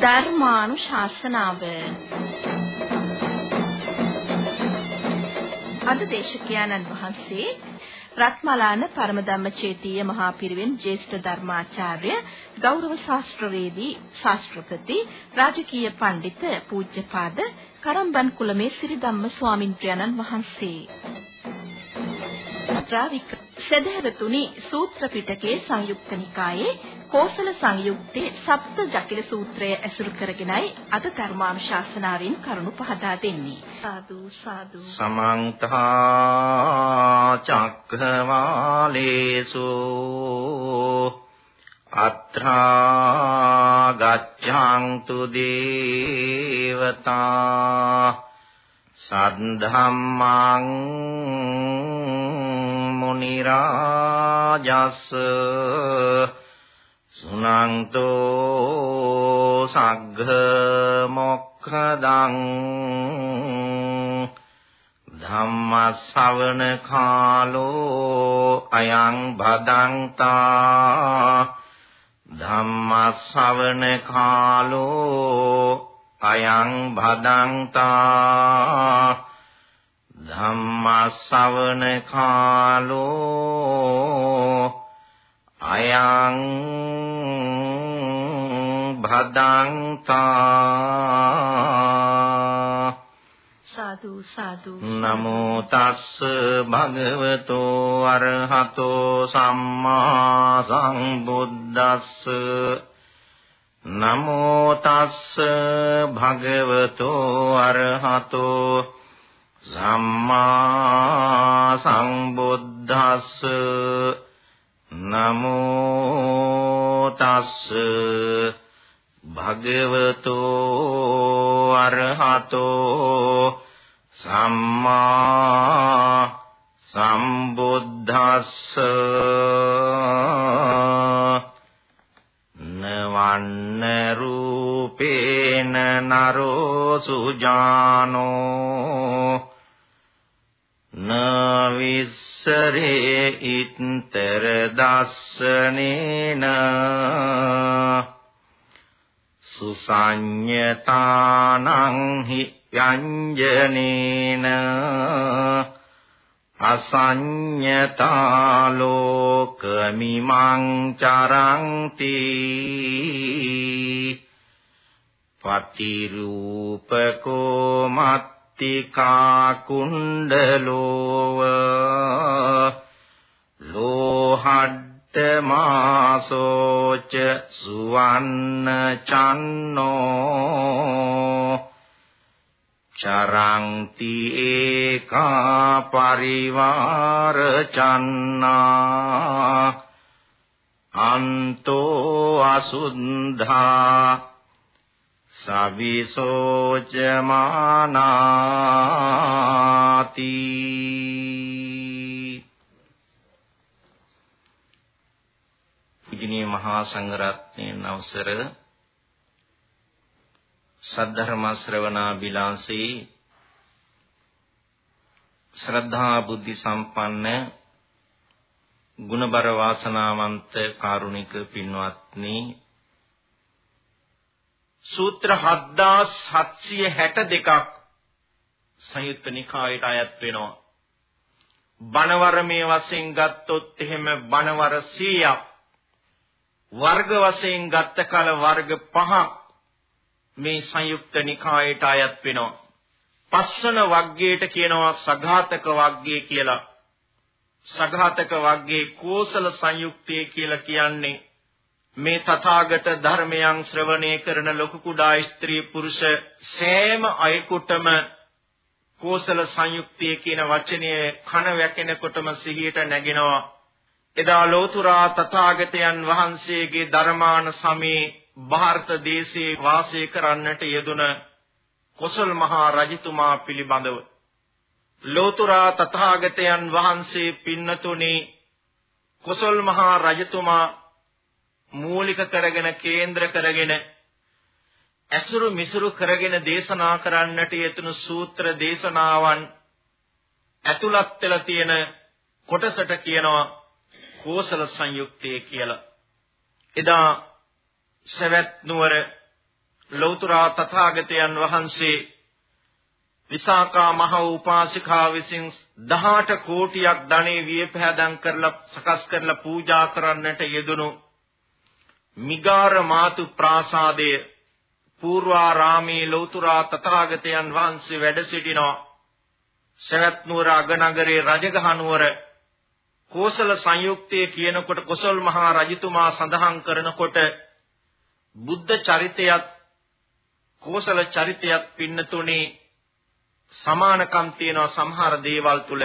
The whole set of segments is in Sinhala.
ධර්මානුශාසනාව. අද දේශකයන්න් වහන්සේ රත්මලාන පරමධම්මචේතීය මහා පිරිවෙන් ජ්‍යෙෂ්ඨ ධර්මාචාර්ය ගෞරව ශාස්ත්‍රවේදී ශාස්ත්‍රපති රාජකීය පඬිත පූජ්‍යපාද කරම්බන් කුලමේ සිරිධම්ම ස්වාමින්ද්‍රයන්න් වහන්සේ. සදහවතුනි සූත්‍ර පිටකයේ සංයුක්ත නිකායේ කෝසල සංයුත්තේ සප්ත ජටිල සූත්‍රය ඇසුරු කරගෙනයි අද ධර්මානුශාසනාවෙන් කරුණු පහදා දෙන්නේ. සාදු සාදු. සමන්ත චක්ඛවාලේසු අත්‍රා ගච්ඡන්තු දේවතා සද්ධම්මං මුනි රාජස් සුනන්තෝ සග්ග මොක්ඛදං ධම්ම ශවන කාලෝ අයං භදංතා ධම්ම ශවන කාලෝ අයං භදංතා ධම්ම ශවන කාලෝ අයං භදංතා සාදු සාදු නමෝ තස්ස භගවතෝ අරහතෝ සම්මා සම්බුද්දස්ස। නමෝ තස්ස භගවතෝ අරහතෝ සම්මා සම්බුද්දස්ස। නමෝ තස්ස භගවතෝ අරහතෝ සම්මා සම්බුද්දස්ස නවන්න රූපේන නරෝ සුජානෝ නවිස් සරේ ඉත්තර දස්සනේන සුසඤ්ඤතානං හි යංජනේන අසඤ්ඤතා ලෝකමිමං චරಂತಿ පතිරූපකෝ මත් මත්තිකා කුණ්ඩලෝව ලෝහඩ්ඩ මාසෝච සුවන්න චන්නෝ චරಂತಿ ඒකා පරිවාර චන්නා අන්තෝ අසුද්ධා සවිසෝචමානාති ඉදිනේ මහා සංඝරත්නයන් අවසර සද්ධර්ම ශ්‍රවණා බිලාසී ශ්‍රද්ධා බුද්ධි සම්පන්න ගුණබර වාසනාවන්ත කාරුණික පින්වත්නි සූත්‍ර 7762ක් සංයුත්ත නිකායට අයත් වෙනවා. බණවර මේ වශයෙන් ගත්තොත් එහෙම බණවර 100ක් වර්ග වශයෙන් ගත්ත කල වර්ග 5ක් මේ සංයුක්ත නිකායට අයත් වෙනවා. පස්වන වග්ගයට කියනවා සඝාතක වග්ගය කියලා. සඝාතක වග්ගයේ කෝසල සංයුක්තය කියලා කියන්නේ මේ තථාගත ධර්මයන් ශ්‍රවණය කරන ලොකු කුඩා ස්ත්‍රී පුරුෂ සෑම අයෙකුටම කෝසල සංයුක්තිය කියන වචනය කන වැකෙනකොටම සිහියට නැගෙනවා එදා ලෝතුරා තථාගතයන් වහන්සේගේ ධර්මාන සමේ ಭಾರತ දේශයේ වාසය කරන්නට යෙදුන කොසල් මහා රජතුමා පිළිබඳව ලෝතුරා තථාගතයන් වහන්සේ පින්නතුනි කොසල් මහා රජතුමා මූලික කරගෙන කේන්ද්‍ර කරගෙන ඇසුරු මිසුරු කරගෙන දේශනා කරන්නට යෙතුණු සූත්‍ර දේශනාවන් ඇතුළත් වෙලා තියෙන කොටසට කියනවා කෝසල සංයුක්තය කියලා. එදා සවැත් නුවර ලෞතර තථාගතයන් වහන්සේ විසාකා මහ උපාසිකා විසින් 18 කෝටියක් ධනෙ වියපෑදම් කරලා සකස් කරලා පූජා කරන්නට යෙදුණු මිගාර මාතු ප්‍රාසාදය පූර්වාරාමේ ලෞතුරා තථාගතයන් වහන්සේ වැඩ සිටිනවා සවැත් නුවර අගනගරේ රජගහ නුවර කෝසල සංයුක්තයේ කියනකොට කොසල් මහා රජතුමා සඳහන් කරනකොට බුද්ධ චරිතයත් කෝසල චරිතයත් පින්නතුනේ සමානකම් තියෙනවා සමහර දේවල් තුල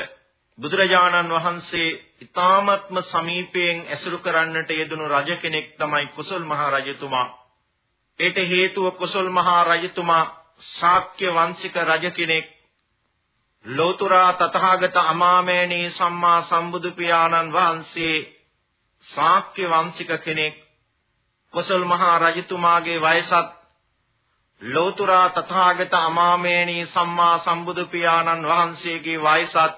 බුදුරජාණන් වහන්සේ ඊ타ත්ම සමීපයෙන් ඇසුරු කරන්නට යෙදුණු රජ කෙනෙක් තමයි කුසල් මහා රජතුමා. ඒට හේතුව කුසල් මහා රජතුමා ශාක්‍ය වංශික රජ කෙනෙක්. ලෝතුරා තථාගත අමාමේණී සම්මා සම්බුදු පියාණන් වහන්සේ ශාක්‍ය වංශික කෙනෙක්. කුසල් මහා රජතුමාගේ වයසත් ලෝතුරා තථාගත අමාමේණී සම්මා සම්බුදු පියාණන් වහන්සේගේ වයසත්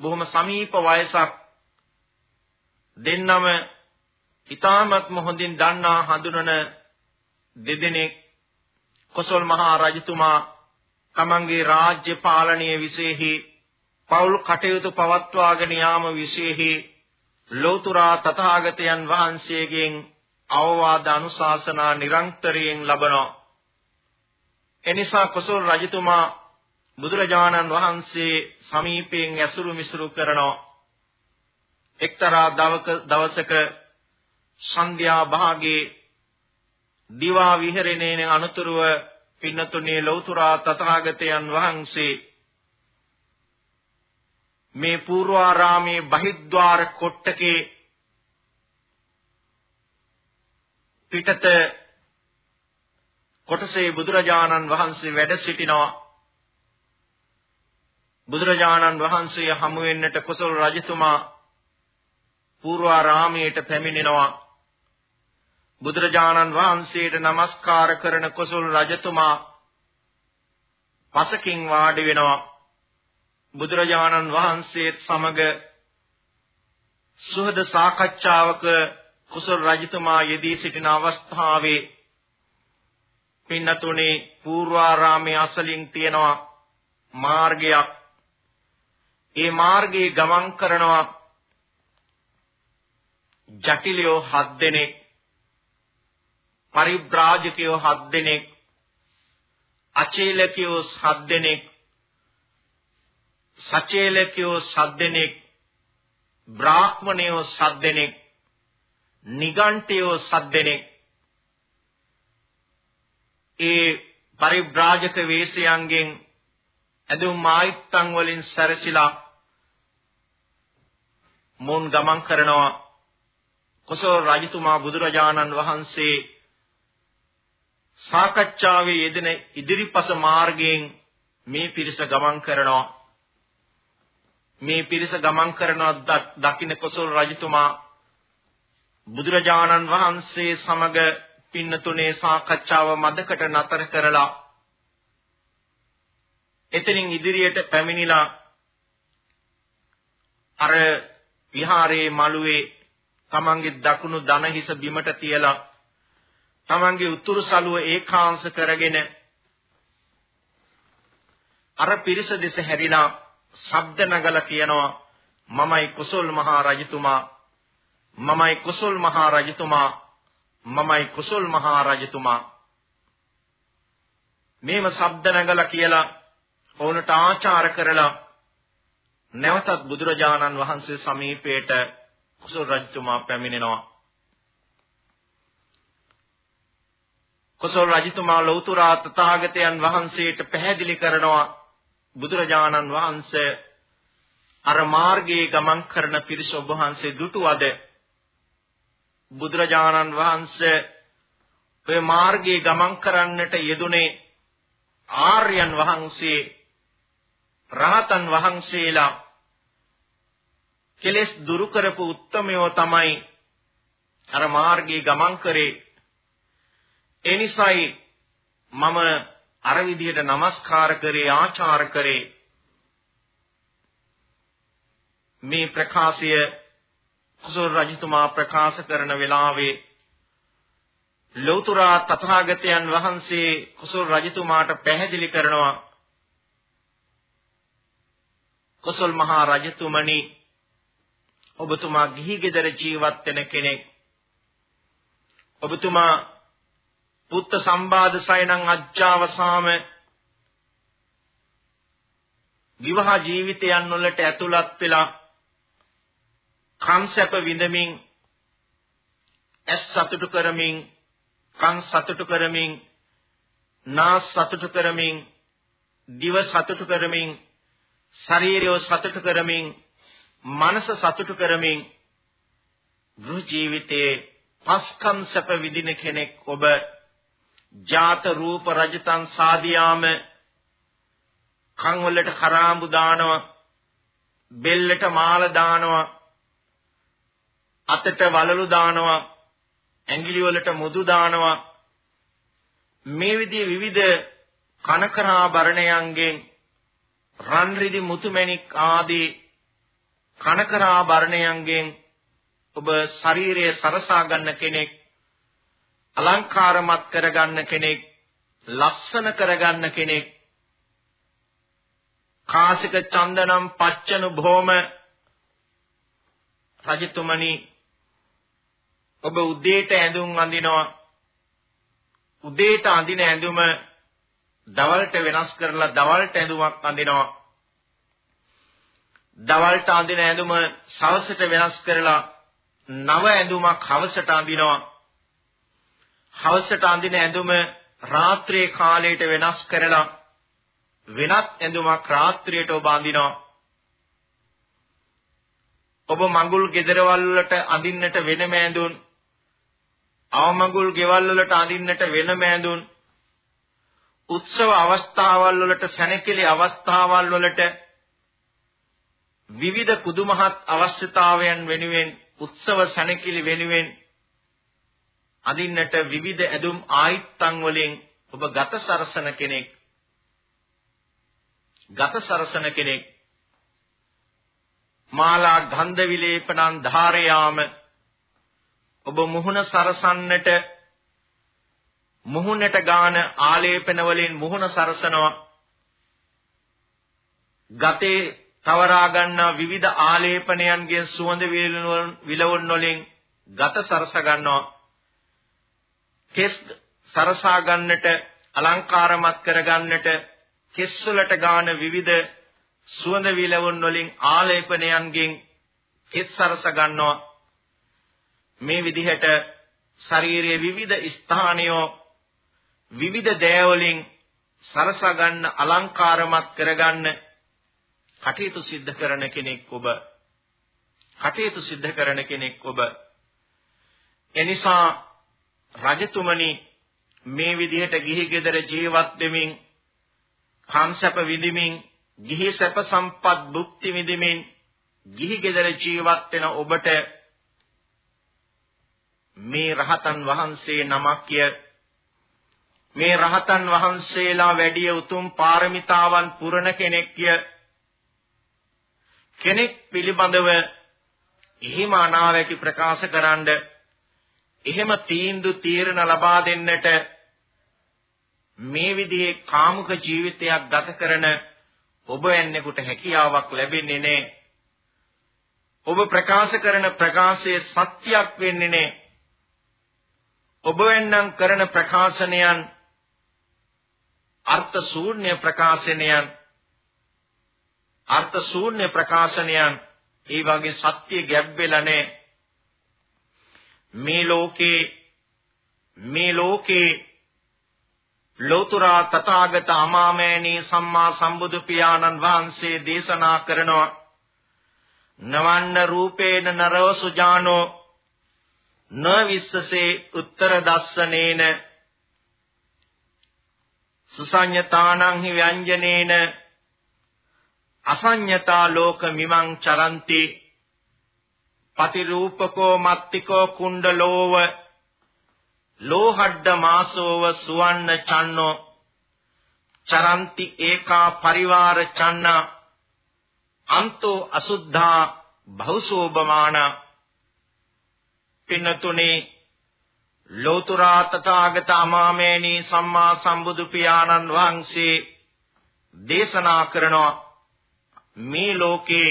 බොහොම සමීප වයසක් දෙන්නම ඊ타මත්ම හොඳින් දන්නා හඳුනන දෙදෙනෙක් කොසල් මහා රජතුමා තමන්ගේ රාජ්‍ය පාලනයේ විශේෂෙහි පෞල් කටයුතු පවත්වාගෙන යාම විශේෂෙහි ලෝතුරා තථාගතයන් වහන්සේගෙන් අවවාද අනුශාසනා නිරන්තරයෙන් ලබනවා. එනිසා කොසල් රජතුමා බුදුරජාණන් වහන්සේ සමීපයෙන් ඇසුරු මිසුරු කරනවා. එක්තරා දවසක සන්ධ්‍යා භාගයේ දිවා විහෙරණේන අනුතුරුව පින්නතුනේ ලෞතුරා තථාගතයන් වහන්සේ මේ පූර්වාරාමේ බහිද්්වාර කොට්ටකේ පිටත කොටසේ බුදුරජාණන් වහන්සේ වැඩ සිටිනවා. බුදුරජාණන් වහන්සේ හමු වෙන්නට කුසල රජතුමා පූර්වාරාමයට පැමිණෙනවා. බුදුරජාණන් වහන්සේට নমස්කාර කරන කුසල රජතුමා පසකින් වාඩි වෙනවා. බුදුරජාණන් වහන්සේත් සමග සුහද සාකච්ඡාවක කුසල රජතුමා යෙදී සිටින අවස්ථාවේ පින්නතුනේ පූර්වාරාමයේ අසලින් තියෙනවා මාර්ගයක්. ඒ මාර්ගයේ ගමන් කරනවා ජටිලයෝ හත් දෙනෙක්. පරිබ්‍රාජකයෝ හත් දෙනෙක් අචේලකයෝ හත් දෙනෙක් සචේලකයෝ හත් දෙනෙක් බ්‍රාහ්මණයෝ හත් දෙනෙක් නිගණ්ඨයෝ හත් දෙනෙක්. ඒ පරිබ්‍රාජක වේශයන්ගෙන් ඇඳුම් ආයිත්තන් වලින් සැරසිලා මුන් ගමන් කරනවා? කොසල් රජතුමා බුදුරජාණන් වහන්සේ සාකච්ඡාවේ යෙදෙන ඉදිරිපස මාර්ගයෙන් මේ පිරිස ගමන් කරනවා. මේ පිරිස ගමන් කරනවා දකින්න කොසල් රජතුමා බුදුරජාණන් වහන්සේ සමග පින්නතුනේ සාකච්ඡාව මදකට නතර කරලා එතනින් ඉදිරියට පැමිණිලා අර විහාරයේ මළුවේ තමන්ගේ දකුණු දන හිස බිමට තියලා තමන්ගේ උතුරු සළුව ඒකාංශ කරගෙන අර පිරිස දෙස හැරිලා ශබ්ද නගලා කියනවා මමයි කුසල් මහා රජතුමා මමයි කුසල් මහා රජතුමා මමයි කුසල් මහා රජතුමා මේව ශබ්ද නගලා කියලා ඕනට ආචාර කරලා නැවතත් බුදුරජාණන් වහන්සේ සමීපයට කුසල රජතුමා පැමිණෙනවා. කුසල රජතුමා ලෞතුරා තථාගතයන් වහන්සේට පැහැදිලි කරනවා බුදුරජාණන් වහන්සේ අර මාර්ගයේ ගමන් කරන පිරිස ඔබ වහන්සේ දුටුවද? බුදුරජාණන් වහන්සේ ඔය මාර්ගයේ ගමන් කරන්නට යෙදුනේ ආර්යයන් වහන්සේ රහතන් වහන්සේලා කෙලෙස් දුරු කරපු උත්තමයෝ තමයි අර මාර්ගයේ ගමන් කරේ. ඒ නිසායි මම අර විදිහට নমස්කාර කරේ ආචාර කරේ. මේ ප්‍රකාශය කුසල රජතුමා ප්‍රකාශ කරන වෙලාවේ ලෞතර තථාගතයන් වහන්සේ කුසල් රජතුමාට පැහැදිලි කරනවා කුසල් මහා රජතුමනි ඔබතුමා ගිහි ගෙදර ජීවත් වෙන කෙනෙක් ඔබතුමා පුත්ත සම්බාධ සයනං අජ්ජාවසාම. විවාහ ජීවිතයන් වලට ඇතුළත් වෙලා කංසප විඳමින් ඇස් සතුටු කරමින් කන් සතුටු කරමින් නාස් සතුටු කරමින් දිව සතුටු කරමින් ශරීරය සතුටු කරමින් මනස සතුටු කරමින් ගෘහ ජීවිතයේ පස්කම් සැප විඳින කෙනෙක් ඔබ ජාත රූප රජතන් සාදියාම කන් වලට කරාඹු දානවා බෙල්ලට මාල දානවා අතට වලලු දානවා ඇඟිලි වලට මුදු දානවා. මේ විදිහේ විවිධ කනකරාභරණයන්ගෙන් රන් රිදි මුතුමැණික් ආදී කනකරාභරණයන්ගෙන් ඔබ ශරීරය සරසා ගන්න කෙනෙක් අලංකාරමත් කරගන්න කෙනෙක් ලස්සන කරගන්න කෙනෙක්. කාසික චන්දනම් පච්චනු භෝම රජතුමනි ඔබ උදේට ඇඳුම් අඳිනවා. උදේට අඳින ඇඳුම දවල්ට වෙනස් කරලා දවල්ට ඇඳුමක් අඳිනවා. දවල්ට අඳින ඇඳුම සවසට වෙනස් කරලා නව ඇඳුමක් හවසට අඳිනවා. හවසට අඳින ඇඳුම රාත්‍රියේ කාලයට වෙනස් කරලා වෙනත් ඇඳුමක් රාත්‍රියට ඔබ අඳිනවා. ඔබ මඟුල් ගෙදරවල් වලට අඳින්නට වෙනම ඇඳුම් අවමඟුල් ගෙවල් වලට අඳින්නට වෙනම ඇඳුම් උත්සව අවස්ථාවල් වලට සැනකෙලි අවස්ථාවල් වලට විවිධ කුදුමහත් අවශ්‍යතාවයන් වෙනුවෙන් උත්සව සැනකෙලි වෙනුවෙන් අඳින්නට විවිධ ඇඳුම් ආයිත්තන් වලින් ඔබ ගත සරසන කෙනෙක් ගත සරසන කෙනෙක්. මාලා ගන්ධ විලේපනං ධාරයාම ඔබ මුහුණ සරසන්නට මුහුණට ගාන ආලේපන වලින් මුහුණ සරසනවා. ගතේ තවරා ගන්නා විවිධ ආලේපනයන්ගේ සුවඳ විලවුන් වලින් ගත සරස ගන්නවා. කෙස් සරසා ගන්නට අලංකාරමත් කර ගන්නට කෙස් වලට ගාන විවිධ සුවඳ විලවුන් වලින් ආලේපනයන්ගෙන් කෙස් සරස ගන්නවා. මේ විදිහට ශරීරයේ විවිධ ස්ථානයෝ විවිධ දෑවලින් සරසා ගන්න අලංකාරමත් කරගන්න කටයුතු සිද්ධ කරන කෙනෙක් ඔබ. කටයුතු සිද්ධ කරන කෙනෙක් ඔබ. එනිසා රජතුමනි මේ විදිහට ගිහි ගෙදර ජීවත් වෙමින් කාංශප විඳිමින් ගිහි සැප සම්පත් භුක්ති විඳිමින් ගිහි ගෙදර ජීවත් වෙන ඔබට මේ රහතන් වහන්සේ නමක්ය. මේ රහතන් වහන්සේලා වැඩි උතුම් පාරමිතාවන් පුරන කෙනෙක්ය. කෙනෙක් පිළිබඳව එහෙම අනාවැකි ප්‍රකාශ කරන්න එහෙම තීන්දු තීරණ ලබා දෙන්නට මේ විදිහේ කාමුක ජීවිතයක් ගත කරන ඔබ එන්නෙකුට හැකියාවක් ලැබෙන්නේ නැහැ. ඔබ ප්‍රකාශ කරන ප්‍රකාශයේ සත්‍යයක් වෙන්නේ නැහැ. ඔබ වෙන්නම් කරන ප්‍රකාශනයන් අර්ථ ශූන්‍ය ප්‍රකාශනයන් අර්ථ ශූන්‍ය ප්‍රකාශනයන් ඒ වගේ සත්‍ය ගැබ් වෙලා නැහැ මේ ලෝකේ මේ ලෝකේ ලෝතුරා තථාගත අමාමෑණී සම්මා සම්බුදු පියාණන් වහන්සේ දේශනා කරනවා. නවන්න රූපේන නරව සුජානෝ න විස්සසේ උත්තර දස්සනේන සුසඤ්ඤතානං හි ව්‍යංජනේන අසඤ්ඤතා ලෝක මිමං චරಂತಿ පතිරූපකෝ මත්තිකෝ කුණ්ඩලෝව ලෝහඩ්ඩ මාසෝව සුවන්න චන්නෝ චරಂತಿ ඒකා පරිවාර චන්න අන්තෝ අසුද්ධා භෞසෝබමාන පින්නතුනේ ලෝතර තථාගත අමාමේනී සම්මා සම්බුදු පියාණන් වහන්සේ දේශනා කරනවා මේ ලෝකේ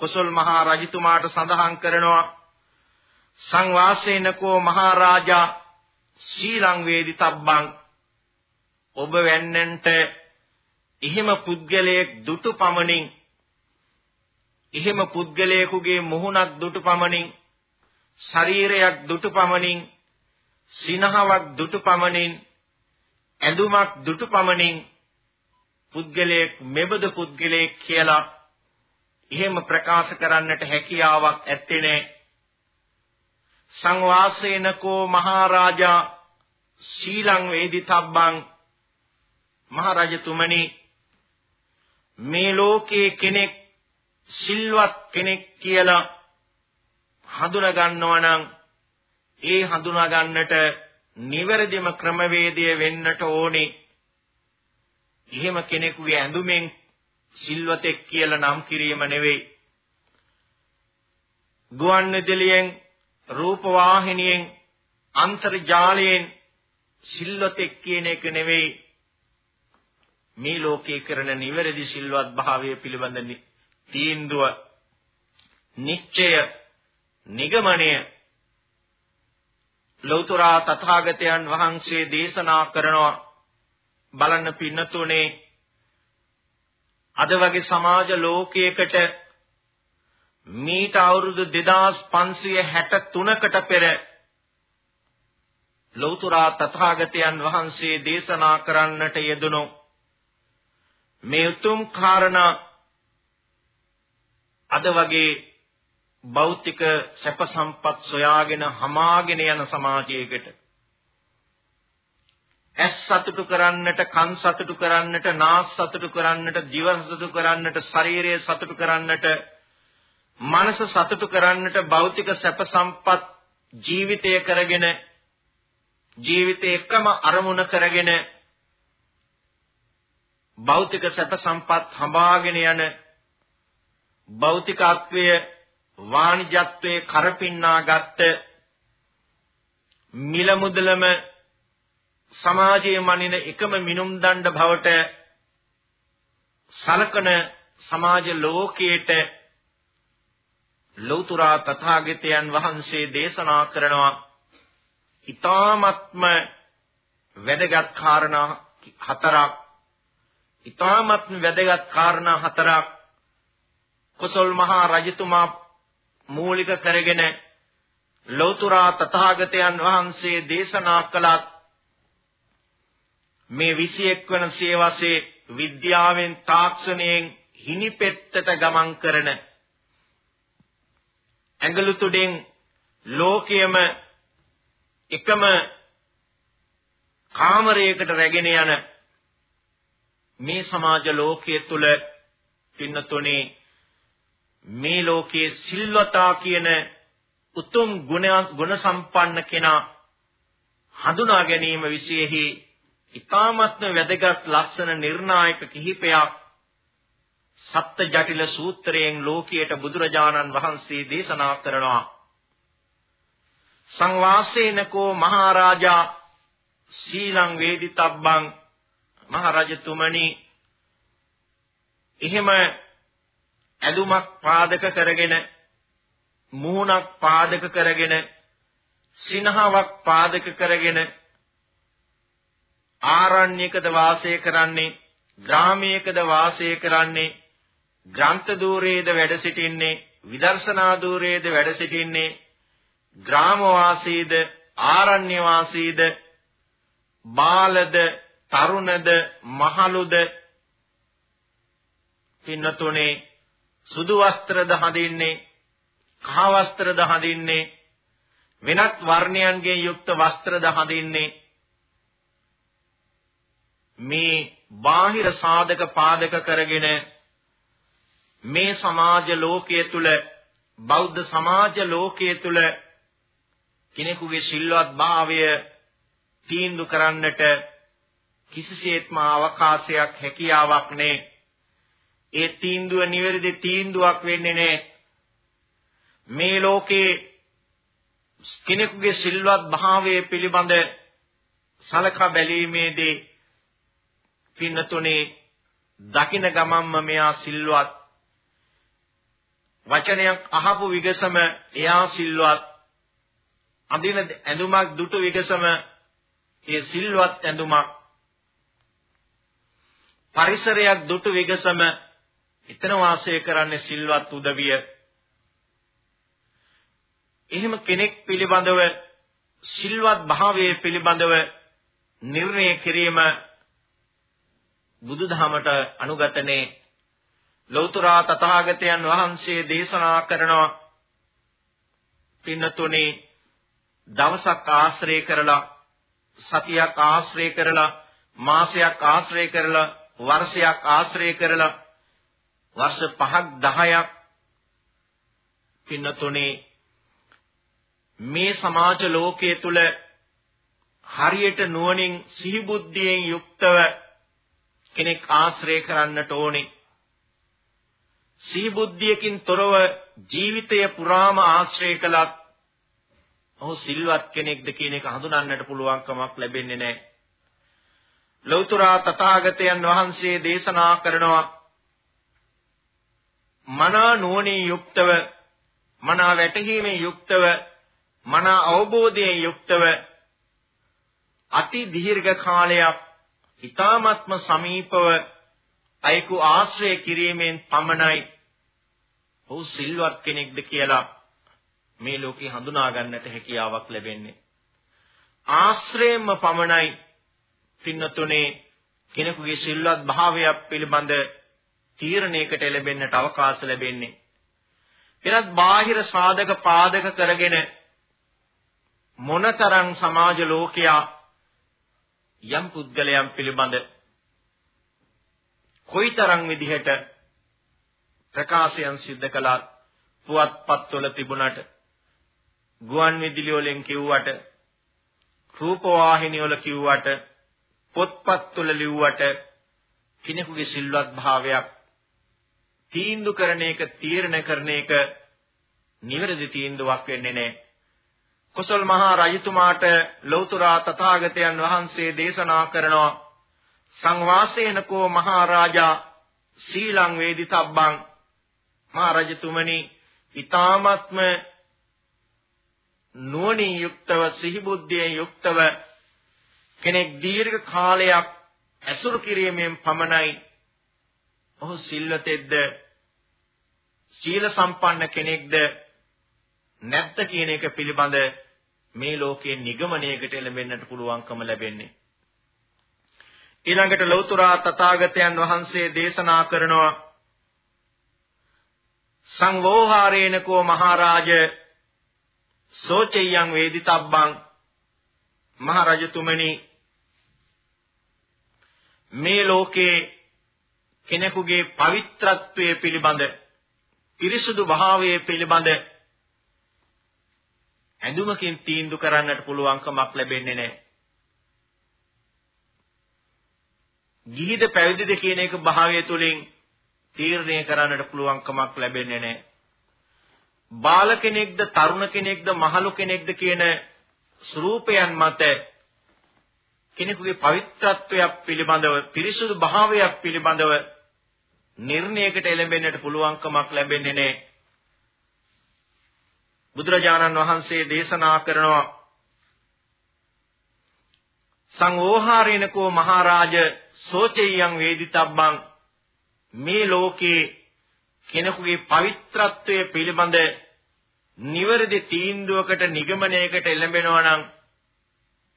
කුසල් මහා රජතුමාට සඳහන් කරනවා සංවාසේනකෝ මහරජා ශීලං වේදිතබ්බං ඔබ වෙන්නන්ට එහෙම පුද්ගලයෙක් දුටු පමණින් එහෙම පුද්ගලයෙකුගේ මුහුණක් දුටු පමණින් ශරීරයක් දුටු පමණින් සිනහවක් දුටු පමණින් ඇඳුමක් දුටු පමණින් පුද්ගලයෙක් මෙබඳු පුද්ගලයෙක් කියලා එහෙම ප්‍රකාශ කරන්නට හැකියාවක් ඇත්තේ නැහැ සංවාසේනකෝ මහරජා ශීලං වේදිතබ්බං මහරජතුමනි මේ ලෝකයේ කෙනෙක් සිල්වත් කෙනෙක් කියලා හඳුනා ගන්නවා නම් ඒ හඳුනා ගන්නට නිවැරදිම ක්‍රමවේදය වෙන්නට ඕනේ. එහෙම කෙනෙකුගේ ඇඳුමෙන් සිල්වතෙක් කියලා නම් කිරීම නෙවෙයි. ගුවන් විදුලියෙන් රූප වාහිනියෙන් අන්තර්ජාලයෙන් සිල්වතෙක් කියන එක නෙවෙයි මේ ලෝකේ කරන නිවැරදි සිල්වත් භාවය පිළිබඳ තීන්දුව නිශ්චය නිගමනය ලෞතර තථාගතයන් වහන්සේ දේශනා කරනවා බලන්න පින්නතුනේ අද වගේ සමාජ ලෝකයකට මීට අවුරුදු 2563කට පෙර ලෞතර තථාගතයන් වහන්සේ දේශනා කරන්නට යෙදුණු මේ උතුම් කාරණා අද වගේ භෞතික සැප සම්පත් සොයාගෙන හමාගෙන යන සමාජයකට ඇස් සතුටු කරන්නට කන් සතුටු කරන්නට නාස් සතුටු කරන්නට දිව සතුටු කරන්නට ශරීරය සතුටු කරන්නට මනස සතුටු කරන්නට භෞතික සැප සම්පත් ජීවිතය කරගෙන ජීවිතේ එකම අරමුණ කරගෙන භෞතික සැප සම්පත් හඹාගෙන යන භෞතිකත්වය වාණිජත්වයේ කරපින්නා ගත්ත මිල මුදලම සමාජයේ මනින එකම මිනුම් දණ්ඩ බවට සලකන සමාජ ලෝකයේට ලෞතර තථාගතයන් වහන්සේ දේශනා කරනවා. ඊ타ත්ම වැදගත් කාරණා හතරක්. ඊ타ත්ම වැදගත් කාරණා හතරක්. කුසල් මහා රජතුමා මූලික කරගෙන ලෞතර තථාගතයන් වහන්සේ දේශනා කළත් මේ 21 වන සියවසේ විද්‍යාවෙන් තාක්ෂණයෙන් හිනිපෙත්තට ගමන් කරන ඇඟලු තුඩෙන් ලෝකයේම එකම කාමරයකට රැගෙන යන මේ සමාජ ලෝකයේ තුල පින්නතුනේ මේ ලෝකයේ සිල්වතා කියන උතුම් ගුණ ගුණ සම්පන්න කෙනා හඳුනා ගැනීම විශේෂෙහි ඊ타මත්ම වැදගත් ලස්සන නිර්ණායක කිහිපයක් සප්ත ජටිල සූත්‍රයෙන් ලෝකයට බුදුරජාණන් වහන්සේ දේශනා කරනවා. සංවාසේනකෝ මහරජා සීලං වේදිතබ්බං මහරජතුමනි. එහෙම ඇඳුමක් පාදක කරගෙන මූණක් පාදක කරගෙන සිනහාවක් පාදක කරගෙන ආරණ්‍යකද වාසය කරන්නේ ග්‍රාමයකද වාසය කරන්නේ ග්‍රන්ථ දූරේද වැඩ සිටින්නේ විදර්ශනා දූරේද වැඩ සිටින්නේ ග්‍රාම වාසීද ආරණ්‍ය වාසීද බාලද තරුණද මහලුද? පින්නතුනේ සුදු වස්ත්‍රද හඳින්නේ කහ වස්ත්‍රද හඳින්නේ වෙනත් වර්ණයන්ගෙන් යුක්ත වස්ත්‍රද හඳින්නේ මේ බාහිර සාධක පාදක කරගෙන මේ සමාජ ලෝකයේ තුල බෞද්ධ සමාජ ලෝකයේ තුල කෙනෙකුගේ සිල්වත් භාවය තීන්දුව කරන්නට කිසිසේත්ම අවකාශයක් හැකියාවක් නැහැ. ඒ තීන්දුව නිවැරදි තීන්දුවක් වෙන්නේ නැහැ. මේ ලෝකේ කෙනෙකුගේ සිල්වත් භාවයේ පිළිබඳ සලකා බැලීමේදී පින්නතුනේ දකින ගමම්ම මෙයා සිල්වත්. වචනයක් අහපු විගසම එයා සිල්වත්. අඳින ඇඳුමක් දුටු විගසම ඒ සිල්වත් ඇඳුමක්. පරිසරයක් දුටු විගසම එතන වාසය කරන්නේ සිල්වත් උදවිය. එහෙම කෙනෙක් පිළිබඳව සිල්වත් භාවයේ පිළිබඳව නිර්ණය කිරීම බුදුදහමට අනුගතනේ ලෞතර තථාගතයන් වහන්සේ දේශනා කරනවා පින්නතුනේ දවසක් ආශ්‍රය කරලා සතියක් ආශ්‍රය කරලා මාසයක් ආශ්‍රය කරලා වර්ෂයක් ආශ්‍රය කරලා වර්ෂ 5ක් 10ක් පින්නතුනේ මේ සමාජ ලෝකයේ තුල හරියට නුවණින් සිහි බුද්ධියෙන් යුක්තව කෙනෙක් ආශ්‍රය කරන්නට ඕනේ. සිහි බුද්ධියකින් තොරව ජීවිතය පුරාම ආශ්‍රය කළත් ඔහු සිල්වත් කෙනෙක්ද කියන එක හඳුනන්නට පුළුවන් කමක් ලැබෙන්නේ නැහැ. ලෞතර තථාගතයන් වහන්සේ දේශනා කරනවා මනා නුවණින් යුක්තව මනා වැටහීමෙන් යුක්තව මනා අවබෝධයෙන් යුක්තව අති දීර්ඝ කාලයක් ඊ타ත්ම සමීපව අයෙකු ආශ්‍රය කිරීමෙන් පමණයි ඔහු සිල්වත් කෙනෙක්ද කියලා මේ ලෝකේ හඳුනා ගන්නට හැකියාවක් ලැබෙන්නේ. ආශ්‍රයෙන්ම පමණයි පින්නතුනේ කෙනෙකුගේ සිල්වත් භාවයක් පිළිබඳ තීරණයකට ලැබෙන්නට අවකාශ ලැබෙන්නේ. එනත් බාහිර සාධක පාදක කරගෙන මොනතරම් සමාජ ලෝකයා යම් පුද්ගලයන් පිළිබඳ කොයිතරම් විදිහට ප්‍රකාශයන් සිද්ධ කළත් පුවත්පත්වල තිබුණට ගුවන් විදුලි වලින් කිව්වට රූප වාහිනී වල කිව්වට පොත්පත්වල ලිව්වට කෙනෙකුගේ සිල්වත් භාවයක් තීන්දුව කරන එක තීරණ කරන එක නිවැරදි තීන්දුවක් වෙන්නේ නැහැ. කුසල් මහා රජතුමාට ලෞතර තථාගතයන් වහන්සේ දේශනා කරනවා. සංවාසේනකෝ මහරජා සීලං වේදිතබ්බං. මහා රජතුමනි ඊ타මත්ම නුවණින් යුක්තව සිහිබුද්ධියෙන් යුක්තව කෙනෙක් දීර්ඝ කාලයක් ඇසුරු කිරීමෙන් පමණයි ඔහු සිල්වතෙක්ද සීල සම්පන්න කෙනෙක්ද නැත්ද කියන එක පිළිබඳ මේ ලෝකයේ නිගමනයකට එළඹෙන්නට පුළුවන්කම ලැබෙන්නේ. ඊළඟට ලෞතර තථාගතයන් වහන්සේ දේශනා කරනවා සංවෝහාරේනකෝ මහරජ සෝචෙයං වේදිතබ්බං මහරජතුමනි මේ ලෝකේ කෙනෙකුගේ පවිත්‍රත්වයේ පිළිබඳ පිරිසුදු භාවයේ පිළිබඳ ඇඳුමකින් තීන්දුව කරන්නට පුළුවන්කමක් ලැබෙන්නේ නැහැ. ගිහිද පැවිදිද කියන එක භාවය තුලින් තීරණය කරන්නට පුළුවන්කමක් ලැබෙන්නේ නැහැ. බාල කෙනෙක්ද තරුණ කෙනෙක්ද මහලු කෙනෙක්ද කියන ස්වરૂපයන් මත කෙනෙකුගේ පවිත්‍රත්වයක් පිළිබඳව පිරිසුදු භාවයක් පිළිබඳව නිර්ණයකට එළඹෙන්නට පුළුවන්කමක් ලැබෙන්නේ නැහැ. බුදුරජාණන් වහන්සේ දේශනා කරනවා. සංෝහාරේනකෝ මහරජ සෝචෙයං වේදිතබ්බං. මේ ලෝකේ කෙනෙකුගේ පවිත්‍රත්වයේ පිළිබඳ නිවැරදි තීන්දුවකට නිගමනයකට එළඹෙනවා නම්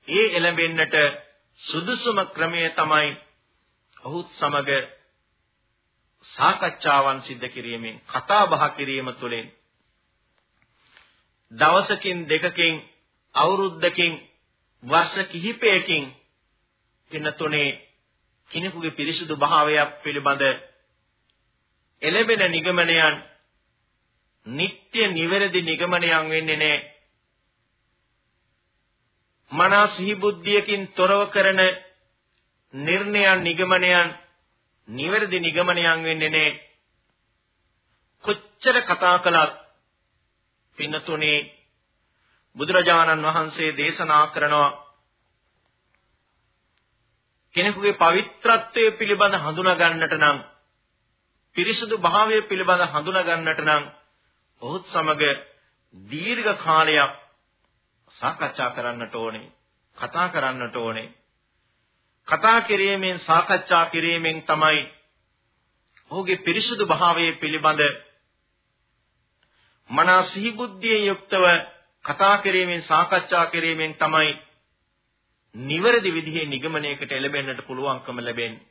ඒ එළඹෙන්නට සුදුසුම ක්‍රමය තමයි ඔහුත් සමග සාකච්ඡාවන් සිදු කිරීමෙන් කතා බහ කිරීම තුළින් දවසකින් දෙකකින් අවුරුද්දකින් වර්ෂ කිහිපයකින් කින තුනේ කිනෙකුගේ පිරිසුදු භාවයක් පිළිබඳ එළඹෙන නිගමනයන් නিত্য නිවැරදි නිගමනයන් වෙන්නේ නැහැ. මනස සිහි බුද්ධියකින් තොරව කරන නිර්ණයන් නිගමනයන් නිවැරදි නිගමනයන් වෙන්නේ නැහැ. කොච්චර කතා කළත් පින්නතුනේ බුදුරජාණන් වහන්සේ දේශනා කරනවා කෙනෙකුගේ පවිත්‍රත්වයේ පිළිබඳ හඳුනා ගන්නට නම් පිරිසුදු භාවය පිළිබඳ හඳුනා ගන්නට නම් ඔහුත් සමග දීර්ඝ කාලයක් සාකච්ඡා කරන්නට ඕනේ කතා කරන්නට ඕනේ. කතා කිරීමෙන් සාකච්ඡා කිරීමෙන් තමයි ඔහුගේ පිරිසුදු භාවයේ පිළිබඳ මනස සිහිබුද්ධියෙන් යුක්තව කතා කිරීමෙන් සාකච්ඡා කිරීමෙන් තමයි නිවැරදි විදිහේ නිගමනයකට එළඹෙන්නට පුළුවන්කම ලැබෙන්නේ.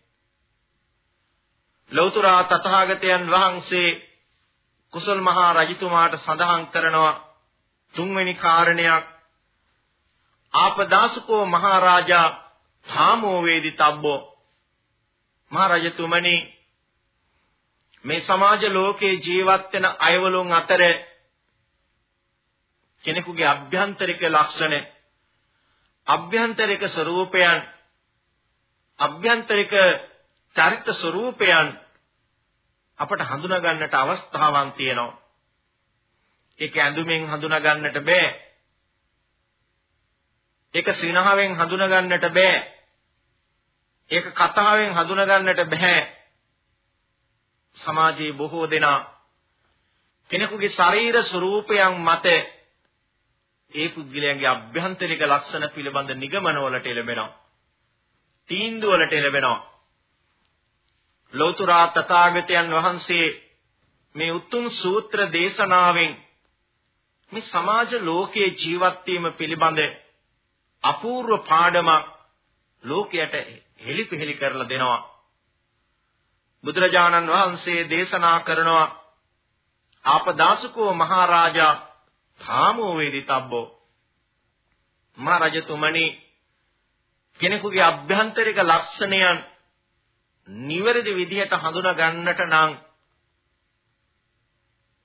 ලෞතර තථාගතයන් වහන්සේ කුසල් මහා රජතුමාට සඳහන් කරනවා තුන්වෙනි කාරණයක් ආපදාසකෝ මහරජා ධාමෝ වේදිතබ්බෝ මහරජතුමනි මේ සමාජ ලෝකේ ජීවත් වෙන අයවලුන් අතර කෙනෙකුගේ අභ්‍යන්තරික ලක්ෂණ අභ්‍යන්තරික ස්වરૂපයන් අභ්‍යන්තරික චරිත ස්වરૂපයන් අපට හඳුනා ගන්නට අවස්ථාවන් තියෙනවා. ඒක ඇඳුමෙන් හඳුනා ගන්නට බෑ. ඒක සිනහවෙන් හඳුනා ගන්නට බෑ. ඒක කතාවෙන් හඳුනා ගන්නට බෑ. සමාජයේ බොහෝ දෙනා කෙනෙකුගේ ශරීර ස්වરૂපයන් මත ඒ පුද්ගලයන්ගේ අභ්‍යන්තරික ලක්ෂණ පිළිබඳ නිගමනවලට එළඹෙනවා. තීන්දුවලට එළඹෙනවා. ලෞතර තථාගතයන් වහන්සේ මේ උතුම් සූත්‍ර දේශනාවෙන් මේ සමාජ ලෝකයේ ජීවත් වීම පිළිබඳ අපූර්ව පාඩමක් ලෝකයට හෙළිපෙහෙළි කරලා දෙනවා. බුදුරජාණන් වහන්සේ දේශනා කරනවා ආපදාසකෝ මහරජා ධාමෝ වේදිතබ්බෝ මා රජතුමනි කෙනෙකුගේ අභ්‍යන්තරික ලක්ෂණයන් නිවැරදි විදිහට හඳුනා ගන්නට නම්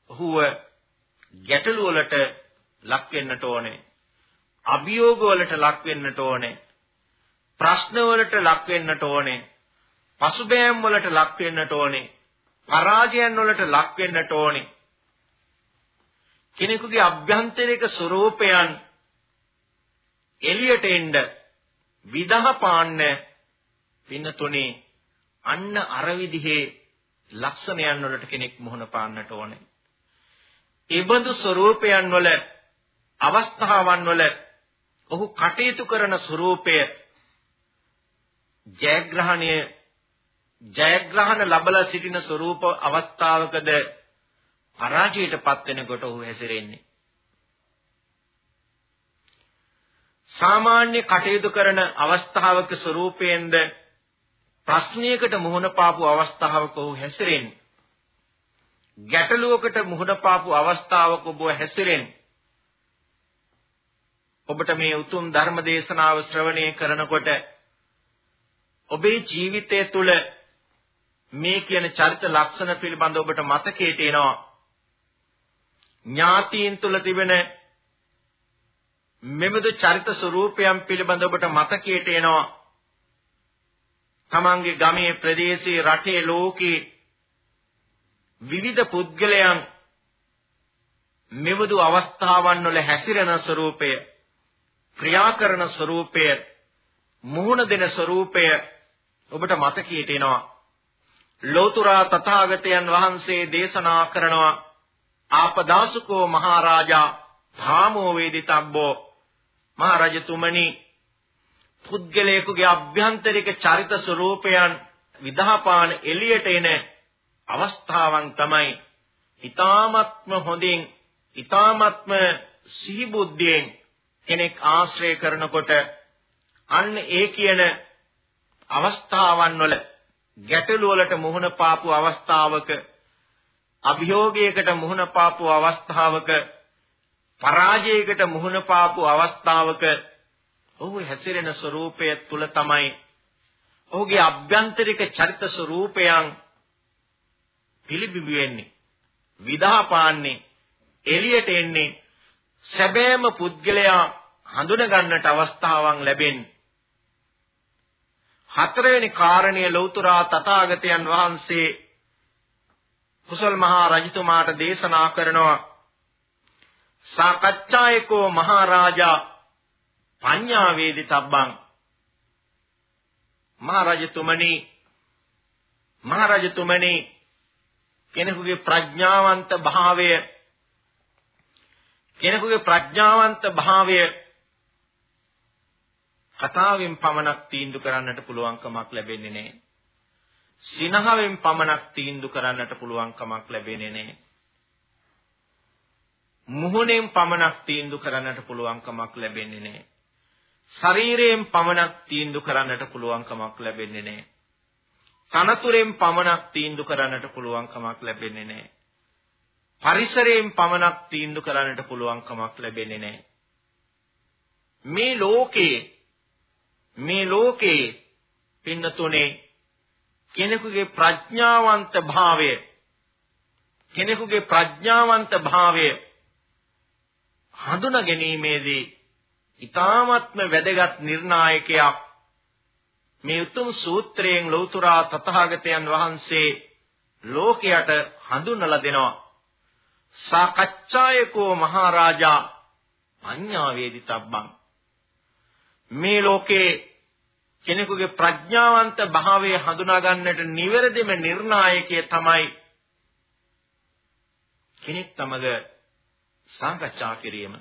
ඔහුව ගැටලු වලට ලක් වෙන්නට ඕනේ. අභියෝග වලට ලක් වෙන්නට ඕනේ. ප්‍රශ්න වලට ලක් වෙන්නට ඕනේ. පසුබෑම් වලට ලක් වෙන්නට ඕනේ. පරාජයන් වලට ලක් වෙන්නට ඕනේ. කෙනෙකුගේ අභ්‍යන්තරික ස්වરૂපයන් එළියට එන්න විදහ පාන්න පින්නතුනේ අන්න අර විදිහේ ලක්ෂණයන් වලට කෙනෙක් මුහුණ පාන්නට ඕනේ. ඒබඳු ස්වરૂපයන් වල අවස්ථාවන් වල ඔහු කටයුතු කරන ස්වરૂපය ජයග්‍රහණය ජයග්‍රහණ ලබලා සිටින ස්වરૂප අවස්ථාවකද පරාජයටපත් වෙනකොට ඔහු හැසිරෙන්නේ. සාමාන්‍ය කටයුතු කරන අවස්ථාවක ස්වરૂපයෙන්ද ප්‍රශ්නයකට මුහුණ පාපු අවස්ථාවක ඔහු හැසිරෙන්නේ. ගැටලුවකට මුහුණ පාපු අවස්ථාවක ඔබ හැසිරෙන්නේ. ඔබට මේ උතුම් ධර්ම දේශනාව ශ්‍රවණය කරනකොට ඔබේ ජීවිතය තුළ මේ කියන චරිත ලක්ෂණ පිළිබඳ ඔබට මතකයට එනවා. ඥාතීන් තුල තිබෙන මෙබඳු චරිත ස්වરૂපයන් පිළිබඳ ඔබට මතකයට එනවා. තමන්ගේ ගමේ ප්‍රදේශයේ රටේ ලෝකේ විවිධ පුද්ගලයන් මෙබඳු අවස්ථාවන් වල හැසිරෙන ස්වરૂපය ක්‍රියා කරන ස්වરૂපය මුහුණ දෙන ස්වરૂපය ඔබට මතකයට එනවා. ලෝතුරා තථාගතයන් වහන්සේ දේශනා කරනවා ආපදාසුකෝ මහරජා ධාමෝ වේදිතබ්බෝ මහරජතුමනි පුද්ගලයෙකුගේ අභ්‍යන්තරික චරිත ස්වરૂපයන් විදහාපාන එළියට එන අවස්ථාවන් තමයි ඊ타මත්ම හොඳින් ඊ타මත්ම සිහිබුද්ධියෙන් කෙනෙක් ආශ්‍රය කරනකොට අන්න ඒ කියන අවස්ථාවන් වල ගැටළු වලට මුහුණ පාපු අවස්ථාවක අභියෝගයකට මුහුණ පාපු අවස්ථාවක පරාජයකට මුහුණ පාපු අවස්ථාවක ඔහු හැසිරෙන ස්වરૂපය තුල තමයි ඔහුගේ අභ්‍යන්තරික චරිත ස්වરૂපයන් පිළිබිඹු වෙන්නේ විදාපාන්නේ එළියට එන්නේ සැබෑම පුද්ගලයා හඳුන ගන්නට අවස්ථාවක් ලැබෙන්නේ. හතරවෙනි කාරණය ලෞතර තථාගතයන් වහන්සේ කුසල් මහා රජතුමාට දේශනා කරනවා සාකච්ඡායකෝ මහරජා පඤ්ඤා වේදිතබ්බං මහරජතුමනි මහරජතුමනි කෙනෙකුගේ ප්‍රඥාවන්ත භාවය කෙනෙකුගේ ප්‍රඥාවන්ත භාවය කතාවෙන් පමණක් තීන්දුව කරන්නට පුළුවන් කමක් ලැබෙන්නේ නැහැ. සිනහවෙන් පමණක් තීන්දුව කරන්නට පුළුවන් කමක් ලැබෙන්නේ නැහැ. මුහුණෙන් පමණක් තීන්දුව කරන්නට පුළුවන් කමක් ලැබෙන්නේ නැහැ. ශරීරයෙන් පමණක් තීන්දුව කරන්නට පුළුවන් කමක් ලැබෙන්නේ නැහැ. තනතුරෙන් පමණක් තීන්දුව කරන්නට පුළුවන් කමක් ලැබෙන්නේ නැහැ. පරිසරයෙන් පමණක් තීන්දුව කරන්නට පුළුවන් කමක් ලැබෙන්නේ නැහැ. මේ ලෝකේ මේ ලෝකේ පින්නතුනේ කෙනෙකුගේ ප්‍රඥාවන්ත භාවය කෙනෙකුගේ ප්‍රඥාවන්ත භාවය හඳුනා ගැනීමේදී ඊ타ත්ම වැදගත් නිර්ණායකයක්. මේ උතුම් සූත්‍රයෙන් ලෞතුරා තථාගතයන් වහන්සේ ලෝකයට හඳුන්වලා දෙනවා. සාකච්ඡායකෝ මහරජා අඤ්ඤා වේදිතබ්බං මේ ලෝකේ කෙනෙකුගේ ප්‍රඥාවන්ත භාවය හඳුනා ගන්නට නිවැරදිම නිර්ණායකය තමයි කෙනෙක් තමග සාකච්ඡා කිරීම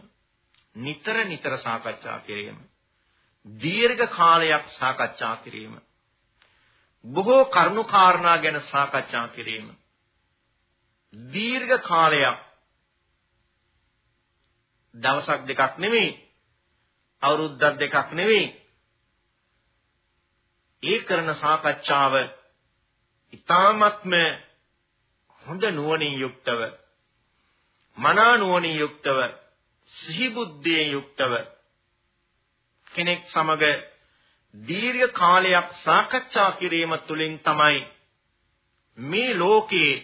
නිතර නිතර සාකච්ඡා කිරීම දීර්ඝ කාලයක් සාකච්ඡා කිරීම බොහෝ කරුණු කාරණා ගැන සාකච්ඡා කිරීම දීර්ඝ කාලයක් දවසක් දෙකක් නෙවෙයි අවුරුද්දක් දෙකක් නෙවෙයි ඒ කරන සාකච්ඡාව ඊ타ත්ම හොඳ නුවණින් යුක්තව මනා නුවණින් යුක්තව සිහි බුද්ධියෙන් යුක්තව කෙනෙක් සමග දීර්ඝ කාලයක් සාකච්ඡා කිරීම තුළින් තමයි මේ ලෝකයේ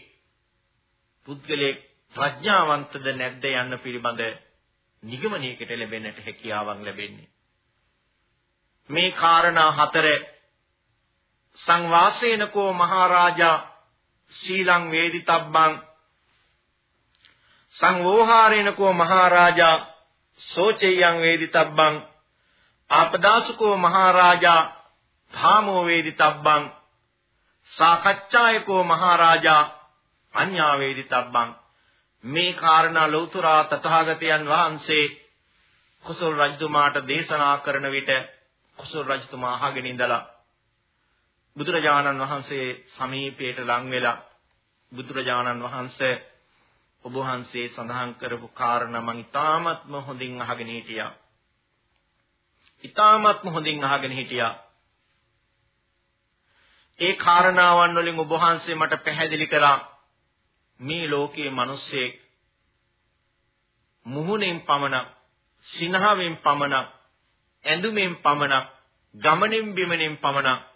පුද්ගලයෙක් ප්‍රඥාවන්තද නැද්ද යන්න පිළිබඳ නිගමනයකට ලැබෙන්නට හැකියාවක් ලැබෙන්නේ. මේ කාරණා හතර සංවාසේනකෝ මහරජා ශීලං වේදිතබ්බං සංවෝහාරේනකෝ මහරජා සෝචෙයං වේදිතබ්බං ආපදාසුකෝ මහරජා ධාමෝ වේදිතබ්බං සාකච්ඡායකෝ මහරජා අඤ්ඤා වේදිතබ්බං මේ කාරණා ලෞතුරා තථාගතයන් වහන්සේ කුසල් රජතුමාට දේශනා කරන විට කුසල් රජතුමා අහගෙන ඉඳලා බුදුරජාණන් වහන්සේ සමීපයට ලං වෙලා බුදුරජාණන් වහන්සේ ඔබ වහන්සේ සඳහන් කරපු කාරණා මම ඉතාමත්ම හොඳින් අහගෙන හිටියා. ඉතාමත්ම හොඳින් අහගෙන හිටියා. ඒ කාරණාවන් වලින් ඔබ වහන්සේ මට පැහැදිලි කළා මේ ලෝකයේ මිනිස්සෙක් මුහුණෙන් පමණක් සිනහවෙන් පමණක් ඇඳුමෙන් පමණක් ගමනෙන් බිමනෙන් පමණක්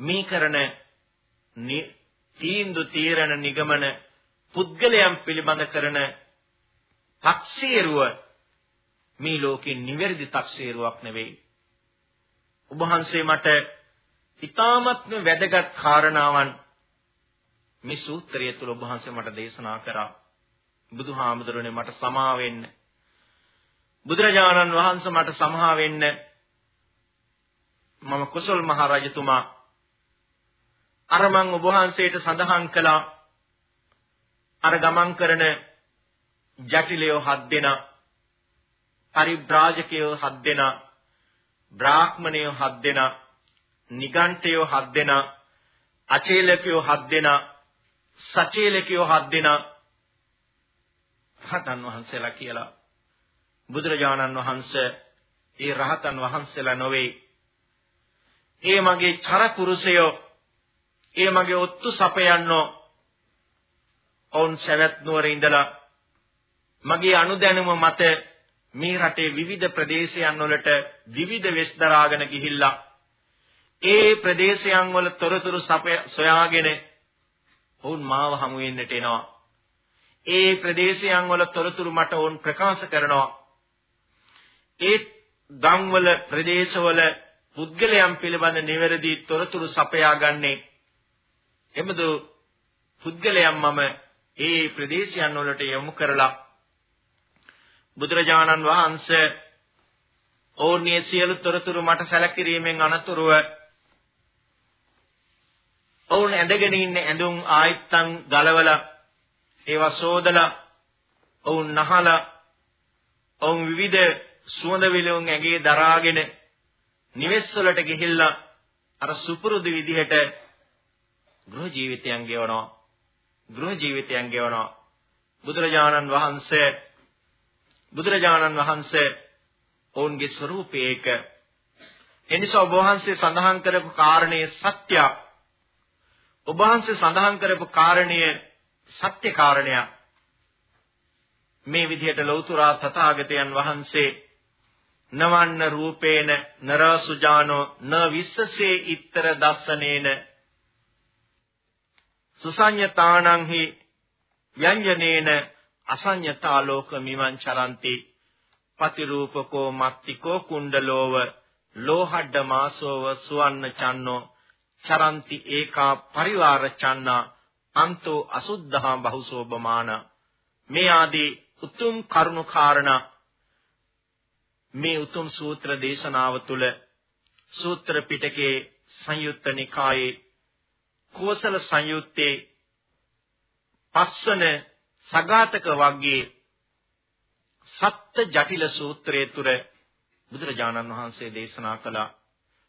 මේ කරන තීන්දු තීරණ නිගමන පුද්ගලයන් පිළිබඳ කරන තක්සේරුව මේ ලෝකේ නිවැරදි තක්සේරුවක් නෙවෙයි. ඔබ වහන්සේ මට ඊ타මත්ම වැදගත් කාරණාවන් මේ සූත්‍රය තුළ ඔබ වහන්සේ මට දේශනා කරා. බුදුහාමුදුරනේ මට සමා වෙන්න. බුදුරජාණන් වහන්සේ මට සමා වෙන්න. මම කුසල් මහ රජතුමා අර මං ඔබ වහන්සේට සඳහන් කළා. අර ගමන් කරන ජටිලයෝ හත් දෙනා පරිබ්‍රාජකයෝ හත් දෙනා බ්‍රාහ්මණයෝ හත් දෙනා නිගණ්ඨයෝ හත් දෙනා අචේලකයෝ හත් දෙනා සචේලකයෝ හත් දෙනා. රහතන් වහන්සේලා කියලා බුදුරජාණන් වහන්සේ ඒ රහතන් වහන්සේලා නොවේ. ඒ මගේ චර පුරුෂයෝ ඒ මගේ ඔත්තු සපයන්නෝ ඔවුන් සවැත් නුවර ඉඳලා මගේ අනුදැනුම මත මේ රටේ විවිධ ප්‍රදේශයන් වලට විවිධ වෙස් දරාගෙන ගිහිල්ලා ඒ ප්‍රදේශයන් වල තොරතුරු සොයාගෙන ඔවුන් මාව හමු වෙන්නට එනවා. ඒ ප්‍රදේශයන් වල තොරතුරු මට ඔවුන් ප්‍රකාශ කරනවා. ඒ ගම්වල ප්‍රදේශවල පුද්ගලයන් පිළිබඳ නිවැරදි තොරතුරු සපයාගන්නේ එබඳු පුද්ගලයන් මම ඒ ප්‍රදේශයන් වලට යොමු කරලා බුදුරජාණන් වහන්සේ ඕන්නේ සියලු තොරතුරු මට සැලකිරීමෙන් අනතුරුව ඔවුන් ඇඳගෙන ඉන්න ඇඳුම් ආයිත්තන් ගලවලා ඒවා සෝදලා ඔවුන් නහලා ඔවුන් විවිධ සුවඳ විලවුන් ඇගේ දරාගෙන නිවෙස් වලට ගිහිල්ලා අර සුපුරුදු විදිහට ගෘහ ජීවිතයන් ගෙවනවා. ගෘහ ජීවිතයන් ගෙවනවා. බුදුරජාණන් වහන්සේ බුදුරජාණන් වහන්සේ ඔවුන්ගේ ස්වરૂපයක එනිසා ඔබ වහන්සේ සඳහන් කරපු කාරණේ සත්‍යයක් ඔබ වහන්සේ සඳහන් කරපු කාරණය සත්‍ය කාරණයක්. මේ විදිහට ලෞතර තථාගතයන් වහන්සේ නවන්න රූපේන නරසුජානෝ න විස්සසේ ඉත්තර දස්සනේන සුසඤ්ඤතාණං හි ව්‍යංජනේන අසඤ්ඤතාලෝක මිමං චරಂತಿ පතිරූපකෝ මත්තිකෝ කුණ්ඩලෝව ලෝහඩ මාසෝව සුවන්න චන්නෝ චරಂತಿ ඒකා පරිවාර චන්නා අන්තෝ අසුද්ධහා බහුසෝබමාන මේ ආදී උතුම් කරුණු කාරණා මේ උතුම් සූත්‍ර දේශනාව තුළ සූත්‍ර පිටකේ සංයුත්ත නිකායේ කෝසල සංයුත්තේ පස්වන සගාතක වර්ගයේ සත්ත්‍ය ජටිල සූත්‍රයේ තුර බුදුරජාණන් වහන්සේ දේශනා කළ.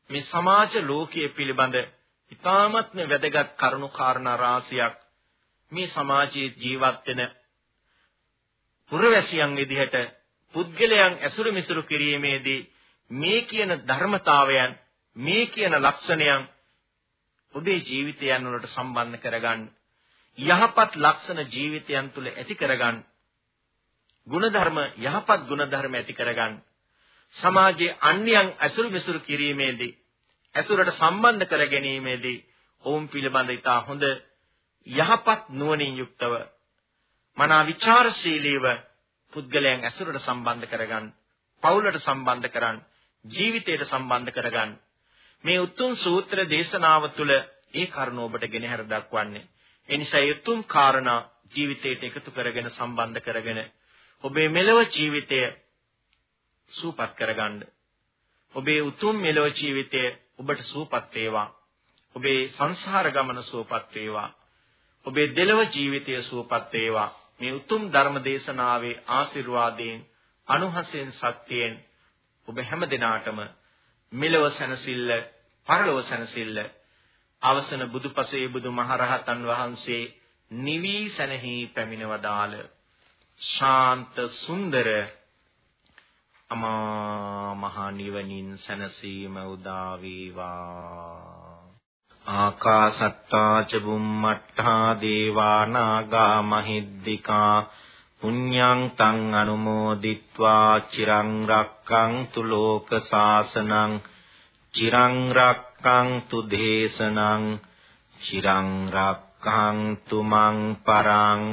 මේ සමාජ ලෝකයේ පිළිබඳ ඉතාමත්ම වැදගත් කරුණු කාරණා රාශියක් මේ සමාජයේ ජීවත් වෙන පුරවැසියන් විදිහට පුද්ගලයන් ඇසුරු මිසුරු කිරීමේදී මේ කියන ධර්මතාවයන් මේ කියන ලක්ෂණයන් ඔබේ ජීවිතයන් වලට සම්බන්ධ කරගන්න යහපත් ලක්ෂණ ජීවිතයන් තුල ඇති කරගන්න ගුණධර්ම යහපත් ගුණධර්ම ඇති කරගන්න සමාජයේ අන්‍යයන් ඇසුරු විසුරු කිරීමේදී ඇසුරට සම්බන්ධ කර ගැනීමේදී ඔවුන් පිළිබඳ ඉතා හොඳ යහපත් නුවණින් යුක්තව මනා විචාරශීලීව පුද්ගලයන් ඇසුරට සම්බන්ධ කරගන්න පවුලට සම්බන්ධ කරන් ජීවිතයට සම්බන්ධ කරගන්න මේ උතුම් සූත්‍ර දේශනාව තුළ ඒ කරුණ ඔබට ගෙනහැර දක්වන්නේ. ඒ නිසා ඒ උතුම් කාරණා ජීවිතයට එකතු කරගෙන සම්බන්ධ කරගෙන ඔබේ මෙලව ජීවිතය සූපත් කරගන්න. ඔබේ උතුම් මෙලව ජීවිතය ඔබට සූපත් වේවා. ඔබේ සංසාර ගමන සූපත් වේවා. ඔබේ දෙලව ජීවිතය සූපත් වේවා. මේ උතුම් ධර්ම දේශනාවේ ආශිර්වාදයෙන් අනුහසෙන් සත්‍යයෙන් ඔබ හැම දිනාටම මෙලව සැනසෙල්ල පරලොව සැනසෙල්ල අවසන බුදුපසේ බුදුමහරහතන් වහන්සේ නිවි සැනහි පැමිණවදාල ශාන්ත සුන්දර අමා මහ නිවනින් සැනසීම උදා වේවා. ආකාසත්තා ච බුම්මට්ඨා දේවා නාග මහිද්దికා පුඤ්ඤං තං අනුමෝදිත්වා චිරං රක්ඛන්තු ලෝක සාසනං චිරං රක්ඛන්තු දේශනං චිරං රක්ඛන්තු මං පරං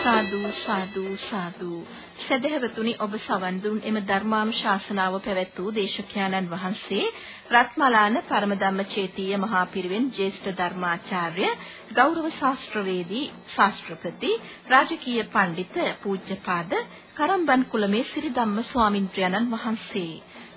සාදු සාදු සාදු. සදහැවතුනි ඔබ සවන් දුන්. එම ධර්මානුශාසනාව පැවැත් වූ දේශකයන්න් වහන්සේ රත්මලාන පරමධම්මචේතීය මහා පිරිවෙන් ජ්‍යෙෂ්ඨ ධර්මාචාර්ය ගෞරව ශාස්ත්‍රවේදී ශාස්ත්‍රපති රාජකීය පඬිත පූජ්‍යපාද කරම්බන් කුලමේ සිරිධම්ම ස්වාමින්ද්‍රයන්න් වහන්සේ.